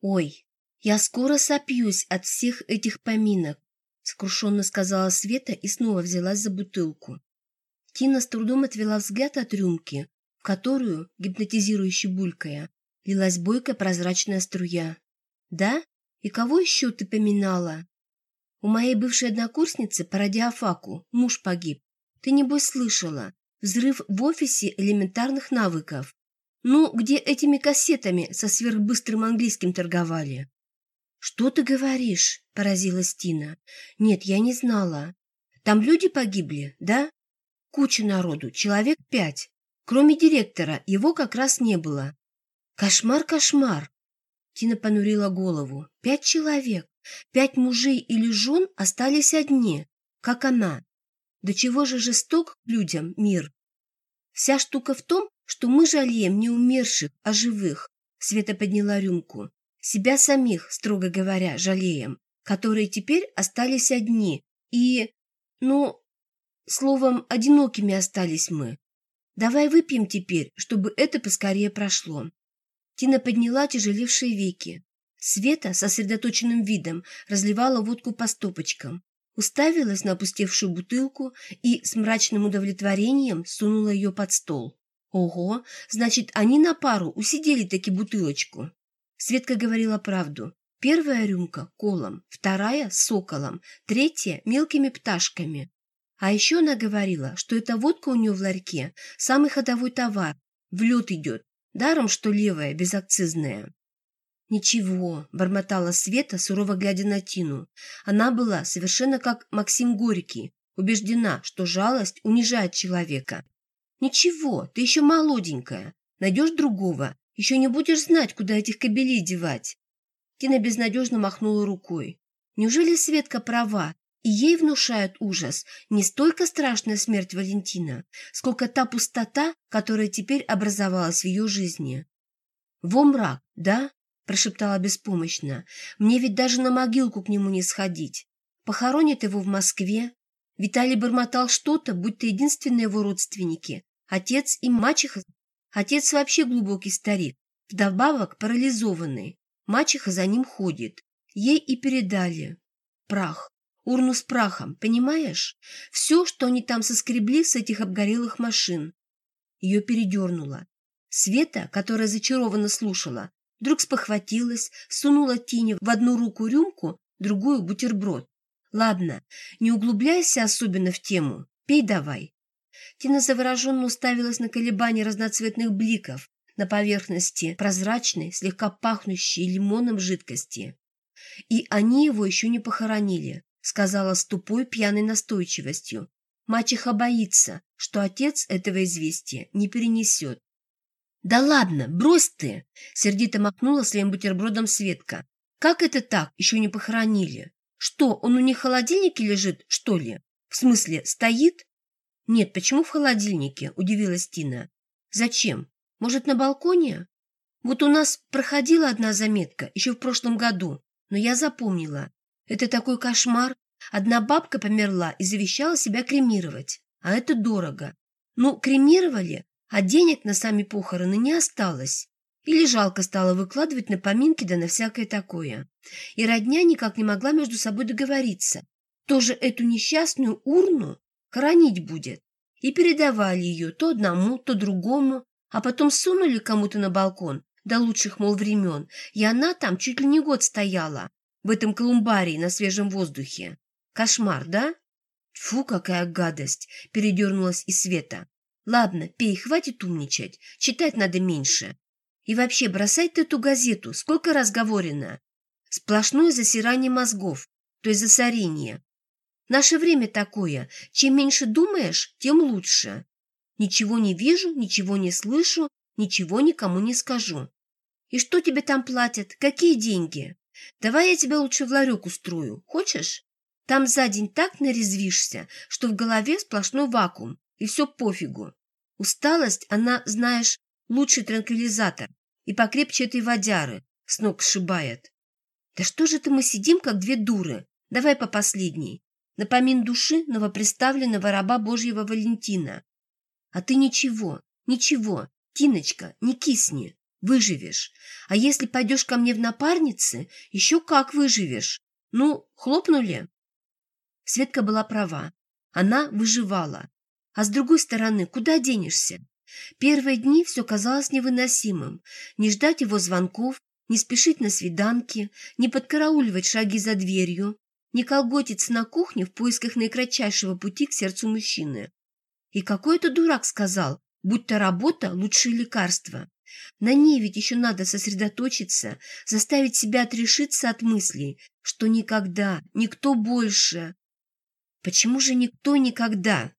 «Ой, я скоро сопьюсь от всех этих поминок», — сокрушенно сказала Света и снова взялась за бутылку. Тина с трудом отвела взгляд от рюмки, в которую, гипнотизирующе булькая, лилась бойкая прозрачная струя. «Да? И кого еще ты поминала?» «У моей бывшей однокурсницы по радиофаку муж погиб. Ты, небось, слышала. Взрыв в офисе элементарных навыков. Ну, где этими кассетами со сверхбыстрым английским торговали?» «Что ты говоришь?» – поразилась Тина. «Нет, я не знала. Там люди погибли, да?» «Куча народу, человек пять. Кроме директора, его как раз не было». «Кошмар, кошмар!» Тина понурила голову. «Пять человек, пять мужей или жен остались одни, как она. До чего же жесток людям мир? Вся штука в том, что мы жалеем не умерших, а живых. Света подняла рюмку. Себя самих, строго говоря, жалеем, которые теперь остались одни. И, ну, словом, одинокими остались мы. Давай выпьем теперь, чтобы это поскорее прошло. Тина подняла тяжелевшие веки. Света сосредоточенным видом разливала водку по стопочкам уставилась на опустевшую бутылку и с мрачным удовлетворением сунула ее под стол. Ого, значит, они на пару усидели таки бутылочку. Светка говорила правду. Первая рюмка – колом, вторая – соколом, третья – мелкими пташками. А еще она говорила, что эта водка у нее в ларьке – самый ходовой товар, в лед идет, даром, что левая, безакцизная. «Ничего», — бормотала Света, сурово глядя на Тину. Она была совершенно как Максим Горький, убеждена, что жалость унижает человека. «Ничего, ты еще молоденькая. Найдешь другого, еще не будешь знать, куда этих кобелей девать». Тина безнадежно махнула рукой. Неужели Светка права, и ей внушает ужас не столько страшная смерть Валентина, сколько та пустота, которая теперь образовалась в ее жизни? Во мрак, да? Прошептала беспомощно. «Мне ведь даже на могилку к нему не сходить. Похоронят его в Москве». Виталий бормотал что-то, будто единственные его родственники. Отец и мачеха. Отец вообще глубокий старик, вдобавок парализованный. Мачеха за ним ходит. Ей и передали. Прах. Урну с прахом, понимаешь? Все, что они там соскребли с этих обгорелых машин. Ее передернуло. Света, которая зачарованно слушала, Вдруг спохватилась, сунула Тине в одну руку рюмку, другую бутерброд. «Ладно, не углубляйся особенно в тему, пей давай». Тина завороженно уставилась на колебания разноцветных бликов на поверхности прозрачной, слегка пахнущей лимоном жидкости. «И они его еще не похоронили», — сказала с тупой пьяной настойчивостью. «Мачеха боится, что отец этого известия не перенесет. «Да ладно, брось ты!» — сердито махнула своим бутербродом Светка. «Как это так? Еще не похоронили? Что, он у них в холодильнике лежит, что ли? В смысле, стоит?» «Нет, почему в холодильнике?» — удивилась Тина. «Зачем? Может, на балконе?» «Вот у нас проходила одна заметка еще в прошлом году, но я запомнила. Это такой кошмар. Одна бабка померла и завещала себя кремировать. А это дорого. Ну, кремировали, а денег на сами похороны не осталось. Или жалко стало выкладывать на поминки да на всякое такое. И родня никак не могла между собой договориться. Тоже эту несчастную урну хоронить будет. И передавали ее то одному, то другому, а потом сунули кому-то на балкон до лучших, мол, времен, и она там чуть ли не год стояла, в этом колумбарии на свежем воздухе. Кошмар, да? Фу, какая гадость! Передернулась и Света. Ладно, пей, хватит умничать. Читать надо меньше. И вообще, бросай ты эту газету. Сколько раз говорено? Сплошное засирание мозгов, то есть засорение. Наше время такое. Чем меньше думаешь, тем лучше. Ничего не вижу, ничего не слышу, ничего никому не скажу. И что тебе там платят? Какие деньги? Давай я тебя лучше в ларек устрою. Хочешь? Там за день так нарезвишься, что в голове сплошной вакуум, и все пофигу. Усталость, она, знаешь, лучший транквилизатор и покрепче этой водяры, с ног сшибает. Да что же это мы сидим, как две дуры? Давай по последней. Напомин души новоприставленного раба Божьего Валентина. А ты ничего, ничего, Тиночка, не кисни. выживешь. А если пойдешь ко мне в напарницы, еще как выживешь. Ну, хлопнули?» Светка была права. Она выживала. А с другой стороны, куда денешься? Первые дни все казалось невыносимым. Не ждать его звонков, не спешить на свиданки, не подкарауливать шаги за дверью, не колготиться на кухне в поисках наикратчайшего пути к сердцу мужчины. И какой-то дурак сказал, будто работа – лучшее лекарство. На ней ведь еще надо сосредоточиться, заставить себя отрешиться от мыслей, что никогда, никто больше. Почему же никто никогда?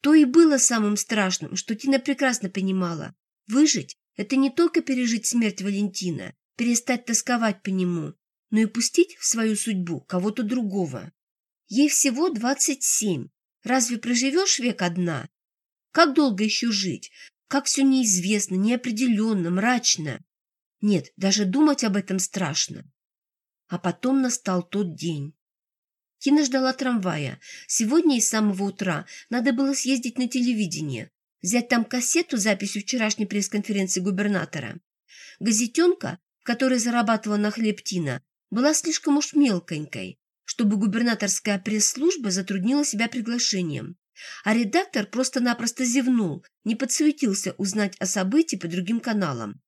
То и было самым страшным, что Тина прекрасно понимала. Выжить – это не только пережить смерть Валентина, перестать тосковать по нему, но и пустить в свою судьбу кого-то другого. Ей всего двадцать семь. Разве проживешь век одна? Как долго еще жить? Как все неизвестно, неопределенно, мрачно. Нет, даже думать об этом страшно. А потом настал тот день. Тина ждала трамвая. Сегодня из самого утра надо было съездить на телевидение, взять там кассету с записью вчерашней пресс-конференции губернатора. Газетенка, которая зарабатывала на хлеб Тина, была слишком уж мелконькой, чтобы губернаторская пресс-служба затруднила себя приглашением. А редактор просто-напросто зевнул, не подсуетился узнать о событии по другим каналам.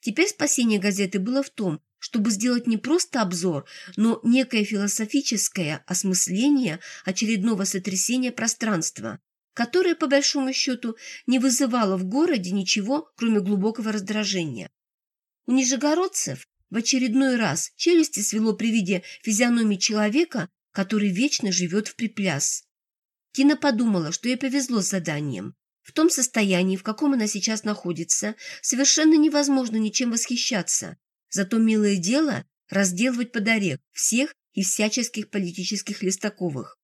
Теперь спасение газеты было в том, чтобы сделать не просто обзор, но некое философическое осмысление очередного сотрясения пространства, которое, по большому счету, не вызывало в городе ничего, кроме глубокого раздражения. У нижегородцев в очередной раз челюсти свело при виде физиономии человека, который вечно живет в припляс. Тина подумала, что ей повезло с заданием. В том состоянии, в каком она сейчас находится, совершенно невозможно ничем восхищаться. Зато милое дело – разделывать под орех всех и всяческих политических листаковых.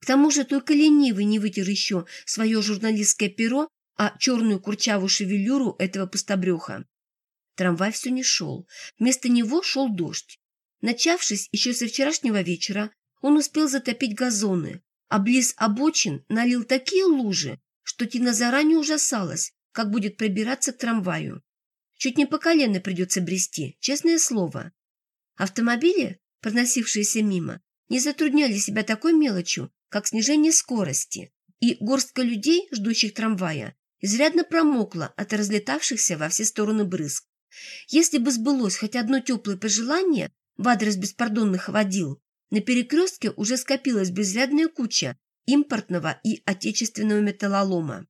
К тому же только ленивый не вытер еще свое журналистское перо, а черную курчавую шевелюру этого пустобреха. Трамвай все не шел. Вместо него шел дождь. Начавшись еще со вчерашнего вечера, он успел затопить газоны, а близ обочин налил такие лужи, что Тина заранее ужасалась, как будет пробираться к трамваю. Чуть не по колено придется брести, честное слово. Автомобили, проносившиеся мимо, не затрудняли себя такой мелочью, как снижение скорости, и горстка людей, ждущих трамвая, изрядно промокла от разлетавшихся во все стороны брызг. Если бы сбылось хоть одно теплое пожелание в адрес беспардонных водил, на перекрестке уже скопилась безрядная куча импортного и отечественного металлолома.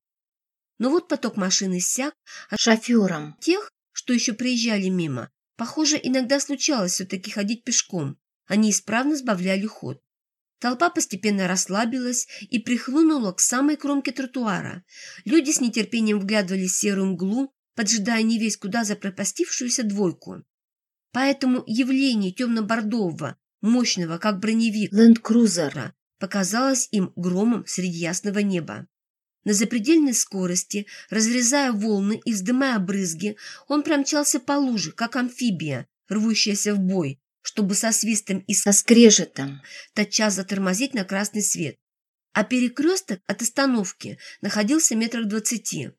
Но вот поток машин иссяк, а шоферам тех, что еще приезжали мимо, похоже, иногда случалось все-таки ходить пешком. Они исправно сбавляли ход. Толпа постепенно расслабилась и прихлынула к самой кромке тротуара. Люди с нетерпением вглядывались в серую мглу, поджидая не весь куда запропастившуюся двойку. Поэтому явление темно-бордового, мощного, как броневик, ленд-крузера показалось им громом среди ясного неба. На запредельной скорости, разрезая волны и вздымая брызги, он промчался по луже, как амфибия, рвущаяся в бой, чтобы со свистом и со скрежетом тотчас затормозить на красный свет. А перекресток от остановки находился метрах двадцати.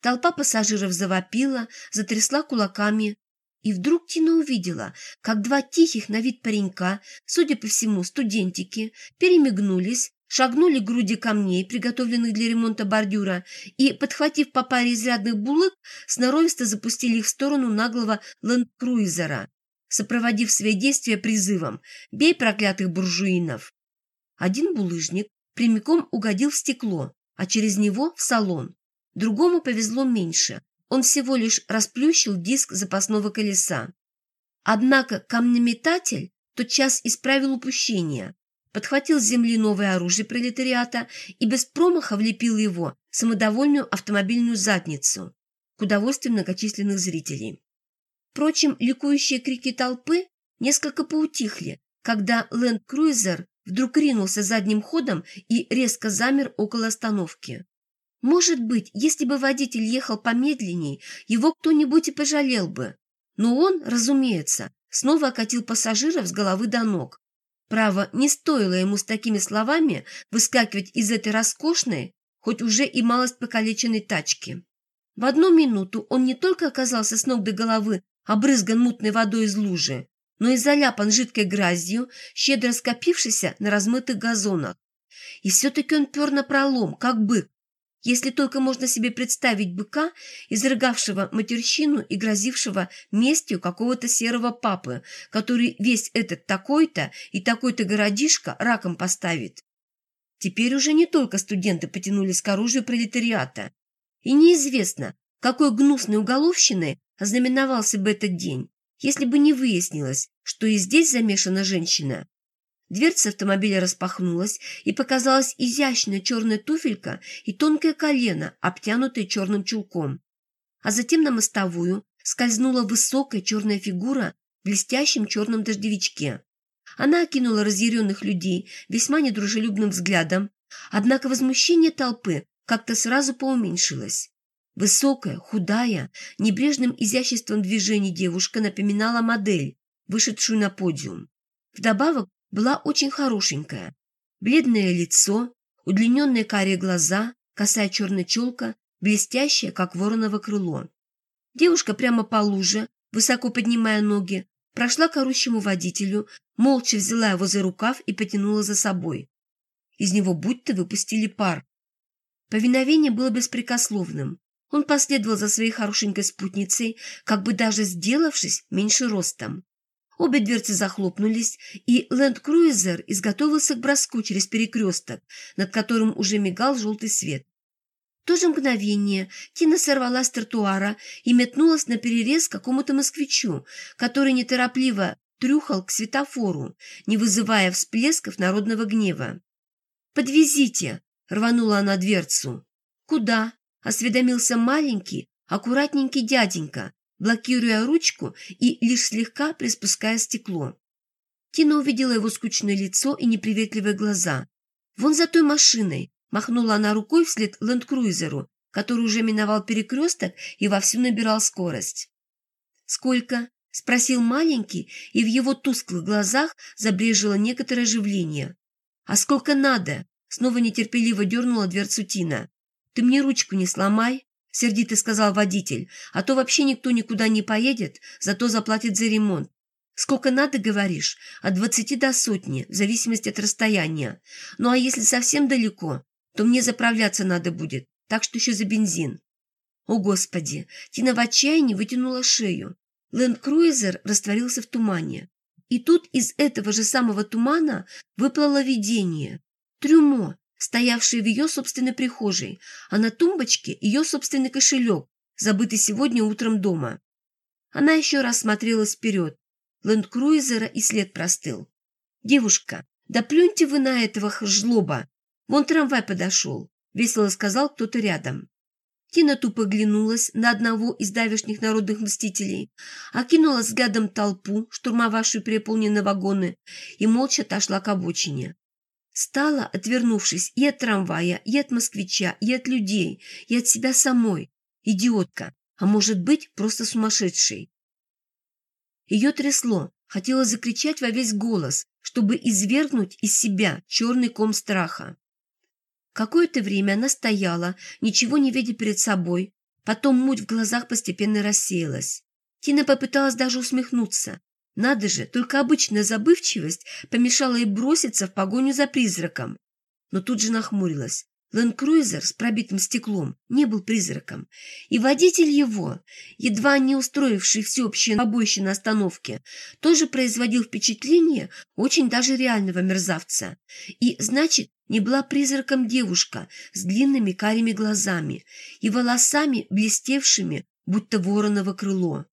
Толпа пассажиров завопила, затрясла кулаками, и вдруг Тина увидела, как два тихих на вид паренька, судя по всему, студентики, перемигнулись, шагнули к груди камней, приготовленных для ремонта бордюра, и, подхватив по паре изрядных булык, сноровисто запустили их в сторону наглого ленд-круизера, сопроводив свои действия призывом «Бей проклятых буржуинов!». Один булыжник прямиком угодил в стекло, а через него в салон. Другому повезло меньше. Он всего лишь расплющил диск запасного колеса. Однако камнеметатель тотчас исправил упущение, подхватил с земли новое оружие пролетариата и без промаха влепил его в самодовольную автомобильную задницу к удовольствию многочисленных зрителей. Впрочем, ликующие крики толпы несколько поутихли, когда ленд-круизер вдруг ринулся задним ходом и резко замер около остановки. Может быть, если бы водитель ехал помедленней, его кто-нибудь и пожалел бы. Но он, разумеется, снова окатил пассажиров с головы до ног. Право, не стоило ему с такими словами выскакивать из этой роскошной, хоть уже и малость покалеченной тачки. В одну минуту он не только оказался с ног до головы обрызган мутной водой из лужи, но и заляпан жидкой грязью, щедро скопившейся на размытых газонах. И все-таки он пер на пролом, как бык, если только можно себе представить быка, изрыгавшего матерщину и грозившего местью какого-то серого папы, который весь этот такой-то и такой-то городишко раком поставит. Теперь уже не только студенты потянулись к оружию пролетариата. И неизвестно, какой гнусной уголовщиной ознаменовался бы этот день, если бы не выяснилось, что и здесь замешана женщина. Дверца автомобиля распахнулась, и показалась изящная черная туфелька и тонкое колено, обтянутое черным чулком. А затем на мостовую скользнула высокая черная фигура в блестящем черном дождевичке. Она окинула разъяренных людей весьма недружелюбным взглядом, однако возмущение толпы как-то сразу поуменьшилось. Высокая, худая, небрежным изяществом движений девушка напоминала модель, вышедшую на подиум. Вдобавок была очень хорошенькая. Бледное лицо, удлиненные карие глаза, косая черная челка, блестящая, как вороново крыло. Девушка прямо по луже, высоко поднимая ноги, прошла к орущему водителю, молча взяла его за рукав и потянула за собой. Из него будто выпустили пар. Повиновение было беспрекословным. Он последовал за своей хорошенькой спутницей, как бы даже сделавшись меньше ростом. Обе дверцы захлопнулись, и ленд-круизер изготовился к броску через перекресток, над которым уже мигал желтый свет. В то же мгновение Тина сорвалась с тротуара и метнулась на перерез какому-то москвичу, который неторопливо трюхал к светофору, не вызывая всплесков народного гнева. «Подвезите!» — рванула она дверцу. «Куда?» — осведомился маленький, аккуратненький дяденька, блокируя ручку и лишь слегка приспуская стекло. Тина увидела его скучное лицо и неприветливые глаза. «Вон за той машиной!» – махнула она рукой вслед ленд-круизеру, который уже миновал перекресток и вовсю набирал скорость. «Сколько?» – спросил маленький, и в его тусклых глазах забрежило некоторое оживление. «А сколько надо?» – снова нетерпеливо дернула дверцу Тина. «Ты мне ручку не сломай!» — сердито сказал водитель. «А то вообще никто никуда не поедет, зато заплатит за ремонт. Сколько надо, говоришь? От двадцати до сотни, в зависимости от расстояния. Ну а если совсем далеко, то мне заправляться надо будет, так что еще за бензин». О, Господи! Тина в отчаянии вытянула шею. Ленд-круизер растворился в тумане. И тут из этого же самого тумана выплыло видение. Трюмо, стоявший в ее собственной прихожей, а на тумбочке ее собственный кошелек, забытый сегодня утром дома. Она еще раз смотрелась вперед. Ленд-круизера и след простыл. «Девушка, да плюньте вы на этого жлоба! Вон трамвай подошел», — весело сказал кто-то рядом. Тина тупо глянулась на одного из давешних народных мстителей, окинула взглядом толпу, штурмовавшую переполненные вагоны, и молча отошла к обочине. Стала, отвернувшись и от трамвая, и от москвича, и от людей, и от себя самой. Идиотка, а может быть, просто сумасшедшей. Ее трясло, хотела закричать во весь голос, чтобы извергнуть из себя черный ком страха. Какое-то время она стояла, ничего не видя перед собой, потом муть в глазах постепенно рассеялась. Тина попыталась даже усмехнуться, надо же, только обычная забывчивость помешала ей броситься в погоню за призраком. Но тут же нахмурилась. Ленд-круизер с пробитым стеклом не был призраком, и водитель его, едва не устроивший всеобщее побоище на остановке, тоже производил впечатление очень даже реального мерзавца. И, значит, не была призраком девушка с длинными карими глазами и волосами, блестевшими, будто вороново крыло.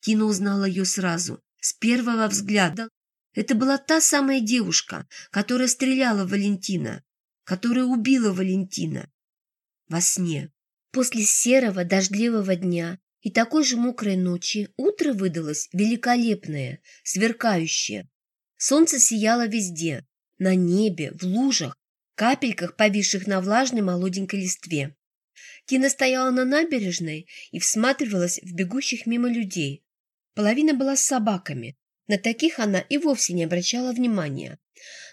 Тина узнала ее сразу. С первого взгляда это была та самая девушка, которая стреляла в Валентина, которая убила Валентина. Во сне. После серого дождливого дня и такой же мокрой ночи утро выдалось великолепное, сверкающее. Солнце сияло везде, на небе, в лужах, капельках, повисших на влажной молоденькой листве. Тина стояла на набережной и всматривалась в бегущих мимо людей, Половина была с собаками. На таких она и вовсе не обращала внимания.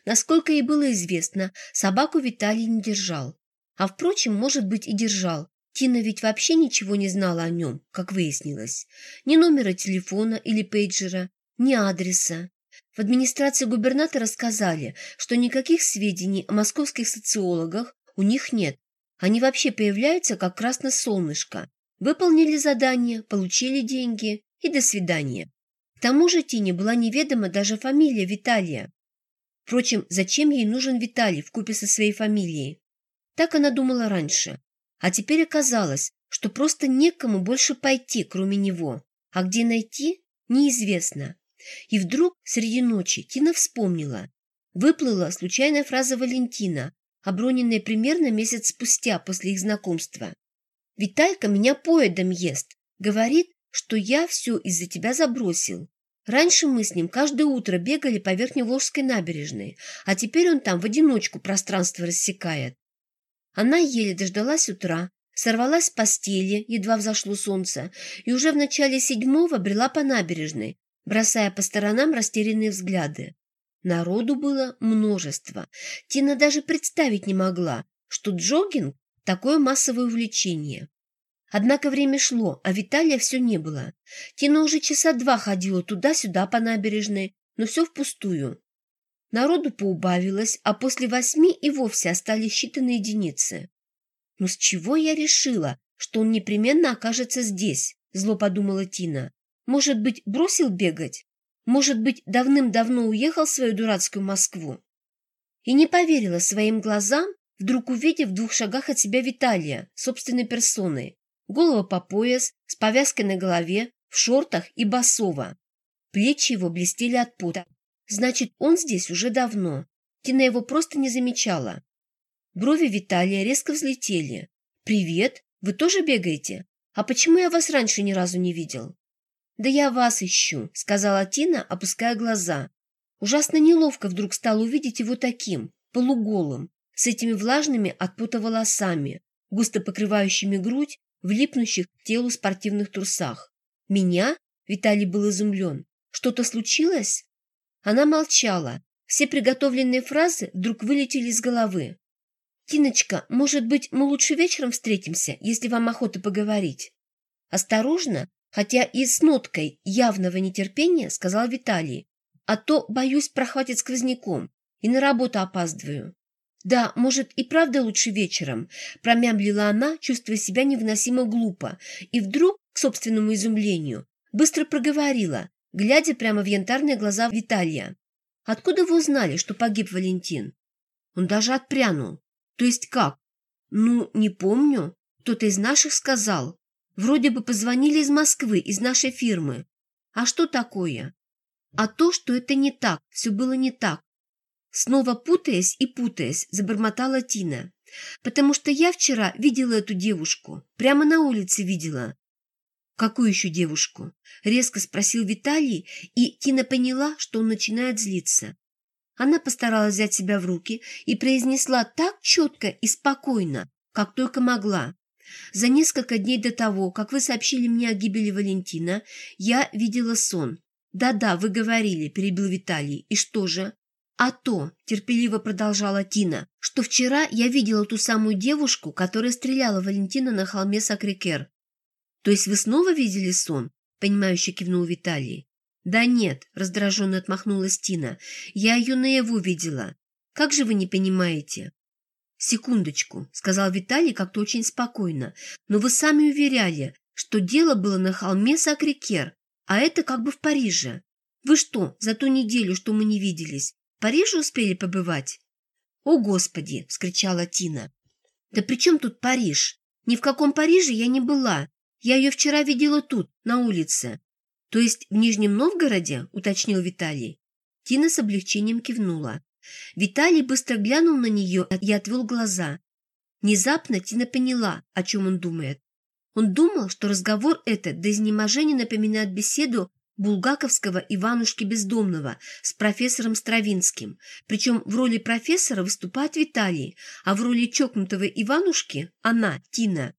Насколько ей было известно, собаку Виталий не держал. А, впрочем, может быть, и держал, Тина ведь вообще ничего не знала о нем, как выяснилось. Ни номера телефона или пейджера, ни адреса. В администрации губернатора сказали, что никаких сведений о московских социологах у них нет. Они вообще появляются как красное солнышко. Выполнили задание, получили деньги и до свидания. К тому же Тине была неведома даже фамилия Виталия. Впрочем, зачем ей нужен Виталий в купе со своей фамилией? Так она думала раньше. А теперь оказалось, что просто некому больше пойти, кроме него. А где найти, неизвестно. И вдруг среди ночи Тина вспомнила. Выплыла случайная фраза Валентина, оброненная примерно месяц спустя после их знакомства. «Виталька меня поедом ест. Говорит, что я все из-за тебя забросил. Раньше мы с ним каждое утро бегали по Верхневолжской набережной, а теперь он там в одиночку пространство рассекает. Она еле дождалась утра, сорвалась с постели, едва взошло солнце, и уже в начале седьмого брела по набережной, бросая по сторонам растерянные взгляды. Народу было множество. Тина даже представить не могла, что джогинг – такое массовое увлечение. Однако время шло, а Виталия все не было. Тина уже часа два ходила туда-сюда по набережной, но все впустую. Народу поубавилось, а после восьми и вовсе остались считанные единицы. «Ну с чего я решила, что он непременно окажется здесь?» – зло подумала Тина. «Может быть, бросил бегать? Может быть, давным-давно уехал в свою дурацкую Москву?» И не поверила своим глазам, вдруг увидев в двух шагах от себя Виталия, собственной персоной. Голова по пояс, с повязкой на голове, в шортах и басово. Плечи его блестели от пота. Значит, он здесь уже давно. Тина его просто не замечала. Брови Виталия резко взлетели. «Привет! Вы тоже бегаете? А почему я вас раньше ни разу не видел?» «Да я вас ищу», — сказала Тина, опуская глаза. Ужасно неловко вдруг стало увидеть его таким, полуголым, с этими влажными от пота волосами, густо покрывающими грудь, в липнущих к телу спортивных трусах. «Меня?» — Виталий был изумлен. «Что-то случилось?» Она молчала. Все приготовленные фразы вдруг вылетели из головы. «Тиночка, может быть, мы лучше вечером встретимся, если вам охота поговорить?» Осторожно, хотя и с ноткой явного нетерпения, сказал Виталий. «А то, боюсь, прохватит сквозняком, и на работу опаздываю». «Да, может, и правда лучше вечером», – промямлила она, чувствуя себя невыносимо глупо, и вдруг, к собственному изумлению, быстро проговорила, глядя прямо в янтарные глаза Виталия. «Откуда вы узнали, что погиб Валентин?» Он даже отпрянул. «То есть как?» «Ну, не помню. Кто-то из наших сказал. Вроде бы позвонили из Москвы, из нашей фирмы. А что такое?» «А то, что это не так, все было не так. Снова путаясь и путаясь, забормотала Тина. «Потому что я вчера видела эту девушку. Прямо на улице видела. «Какую еще девушку?» — резко спросил Виталий, и Тина поняла, что он начинает злиться. Она постаралась взять себя в руки и произнесла так четко и спокойно, как только могла. «За несколько дней до того, как вы сообщили мне о гибели Валентина, я видела сон. Да-да, вы говорили», — перебил Виталий. «И что же?» «А то», — терпеливо продолжала Тина, «что вчера я видела ту самую девушку, которая стреляла Валентина на холме Сакрикер. «То есть вы снова видели сон?» – понимающе кивнул Виталий. «Да нет», – раздраженно отмахнулась Тина. «Я ее наяву видела. Как же вы не понимаете?» «Секундочку», – сказал Виталий как-то очень спокойно. «Но вы сами уверяли, что дело было на холме Сакрикер, а это как бы в Париже. Вы что, за ту неделю, что мы не виделись, в Париже успели побывать?» «О, Господи!» – вскричала Тина. «Да при чем тут Париж? Ни в каком Париже я не была. Я ее вчера видела тут, на улице. То есть в Нижнем Новгороде, уточнил Виталий. Тина с облегчением кивнула. Виталий быстро глянул на нее и отвел глаза. Внезапно Тина поняла, о чем он думает. Он думал, что разговор этот до изнеможения напоминает беседу булгаковского Иванушки Бездомного с профессором Стравинским. Причем в роли профессора выступает Виталий, а в роли чокнутого Иванушки – она, Тина.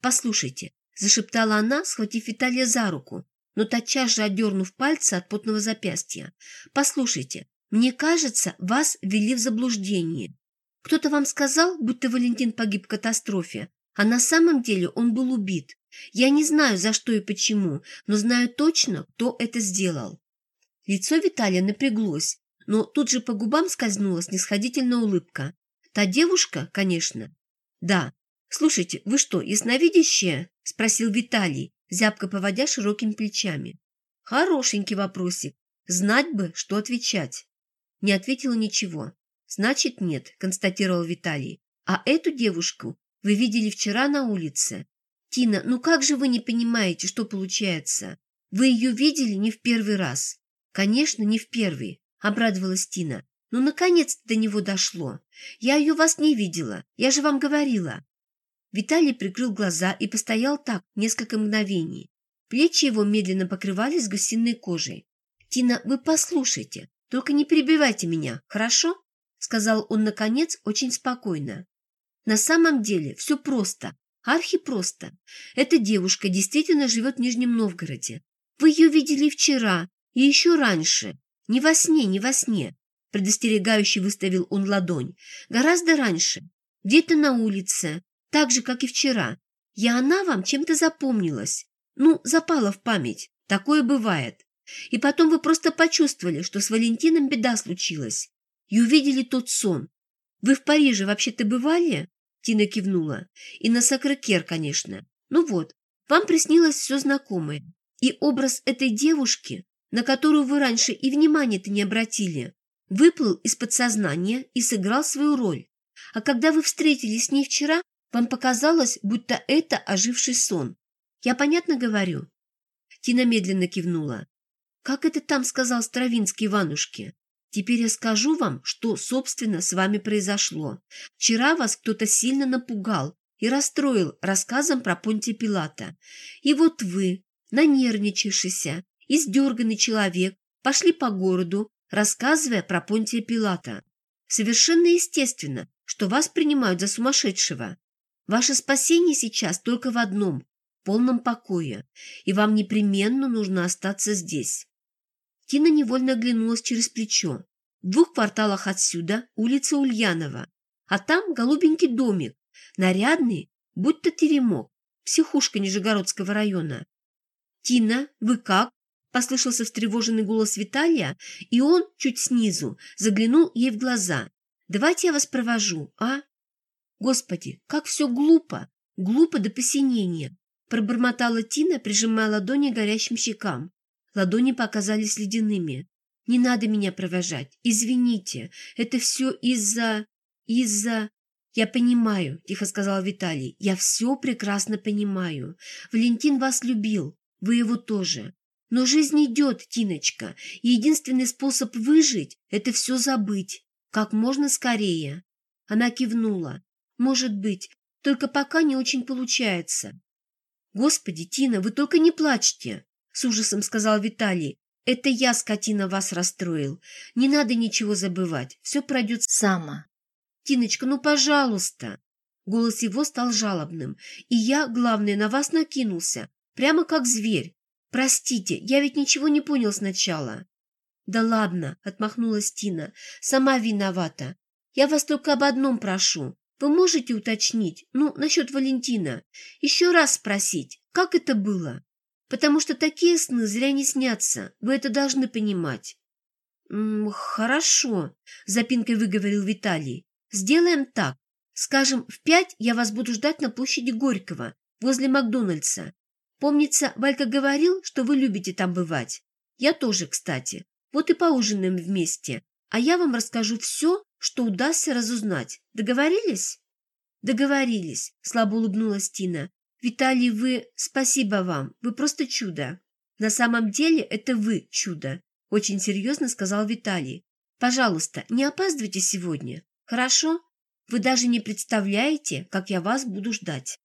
Послушайте, зашептала она, схватив Виталия за руку, но тотчас же отдернув пальцы от потного запястья. «Послушайте, мне кажется, вас ввели в заблуждение. Кто-то вам сказал, будто Валентин погиб в катастрофе, А на самом деле он был убит. Я не знаю, за что и почему, но знаю точно, кто это сделал. Лицо Виталия напряглось, но тут же по губам скользнула снисходительная улыбка. Та девушка, конечно. Да. Слушайте, вы что, ясновидящая? Спросил Виталий, зябко поводя широкими плечами. Хорошенький вопросик. Знать бы, что отвечать. Не ответила ничего. Значит, нет, констатировал Виталий. А эту девушку вы видели вчера на улице. Тина, ну как же вы не понимаете, что получается? Вы ее видели не в первый раз. Конечно, не в первый, обрадовалась Тина. Ну, наконец-то до него дошло. Я ее вас не видела, я же вам говорила. Виталий прикрыл глаза и постоял так несколько мгновений. Плечи его медленно покрывались гусиной кожей. «Тина, вы послушайте, только не перебивайте меня, хорошо?» Сказал он, наконец, очень спокойно. «На самом деле все просто, архипросто. Эта девушка действительно живет в Нижнем Новгороде. Вы ее видели вчера и еще раньше. Не во сне, не во сне. Предостерегающе выставил он ладонь. Гораздо раньше. Где-то на улице. Так же, как и вчера. И она вам чем-то запомнилась. Ну, запала в память. Такое бывает. И потом вы просто почувствовали, что с Валентином беда случилась. И увидели тот сон. Вы в Париже вообще-то бывали? Тина кивнула. И на Сакрекер, конечно. Ну вот, вам приснилось все знакомое. И образ этой девушки, на которую вы раньше и внимания-то не обратили, выплыл из подсознания и сыграл свою роль. А когда вы встретились с ней вчера, вам показалось, будто это оживший сон. Я понятно говорю?» Тина медленно кивнула. «Как это там сказал Стравинский Иванушке? Теперь я скажу вам, что, собственно, с вами произошло. Вчера вас кто-то сильно напугал и расстроил рассказом про Понтия Пилата. И вот вы, нанервничавшийся, издерганный человек, пошли по городу, рассказывая про Понтия Пилата. Совершенно естественно, что вас принимают за сумасшедшего. Ваше спасение сейчас только в одном – полном покое, и вам непременно нужно остаться здесь. Тина невольно оглянулась через плечо. В двух кварталах отсюда улица Ульянова, а там голубенький домик, нарядный, будто теремок, психушка Нижегородского района. «Тина, вы как?» – послышался встревоженный голос Виталия, и он, чуть снизу, заглянул ей в глаза. «Давайте я вас провожу, а?» «Господи, как все глупо! Глупо до посинения!» – пробормотала Тина, прижимая ладони горящим щекам. Ладони показались ледяными. «Не надо меня провожать. Извините. Это все из-за... из-за...» «Я понимаю», – тихо сказал Виталий. «Я все прекрасно понимаю. Валентин вас любил. Вы его тоже. Но жизнь идет, Тиночка, и единственный способ выжить – это все забыть. Как можно скорее». Она кивнула. «Может быть, только пока не очень получается». «Господи, Тина, вы только не плачьте!» С ужасом сказал Виталий. «Это я, скотина, вас расстроил. Не надо ничего забывать. Все пройдет само». «Тиночка, ну, пожалуйста!» Голос его стал жалобным. «И я, главное, на вас накинулся. Прямо как зверь. Простите, я ведь ничего не понял сначала». «Да ладно», — отмахнулась Тина. «Сама виновата. Я вас только об одном прошу. Вы можете уточнить, ну, насчет Валентина? Еще раз спросить, как это было?» Потому что такие сны зря не снятся, вы это должны понимать. «М -м, «Хорошо», — запинкой выговорил Виталий. «Сделаем так. Скажем, в пять я вас буду ждать на площади Горького, возле Макдональдса. Помнится, Валька говорил, что вы любите там бывать. Я тоже, кстати. Вот и поужинаем вместе. А я вам расскажу все, что удастся разузнать. Договорились?» «Договорились», — слабо улыбнулась Тина. «Виталий, вы... Спасибо вам. Вы просто чудо». «На самом деле это вы чудо», — очень серьезно сказал Виталий. «Пожалуйста, не опаздывайте сегодня. Хорошо? Вы даже не представляете, как я вас буду ждать».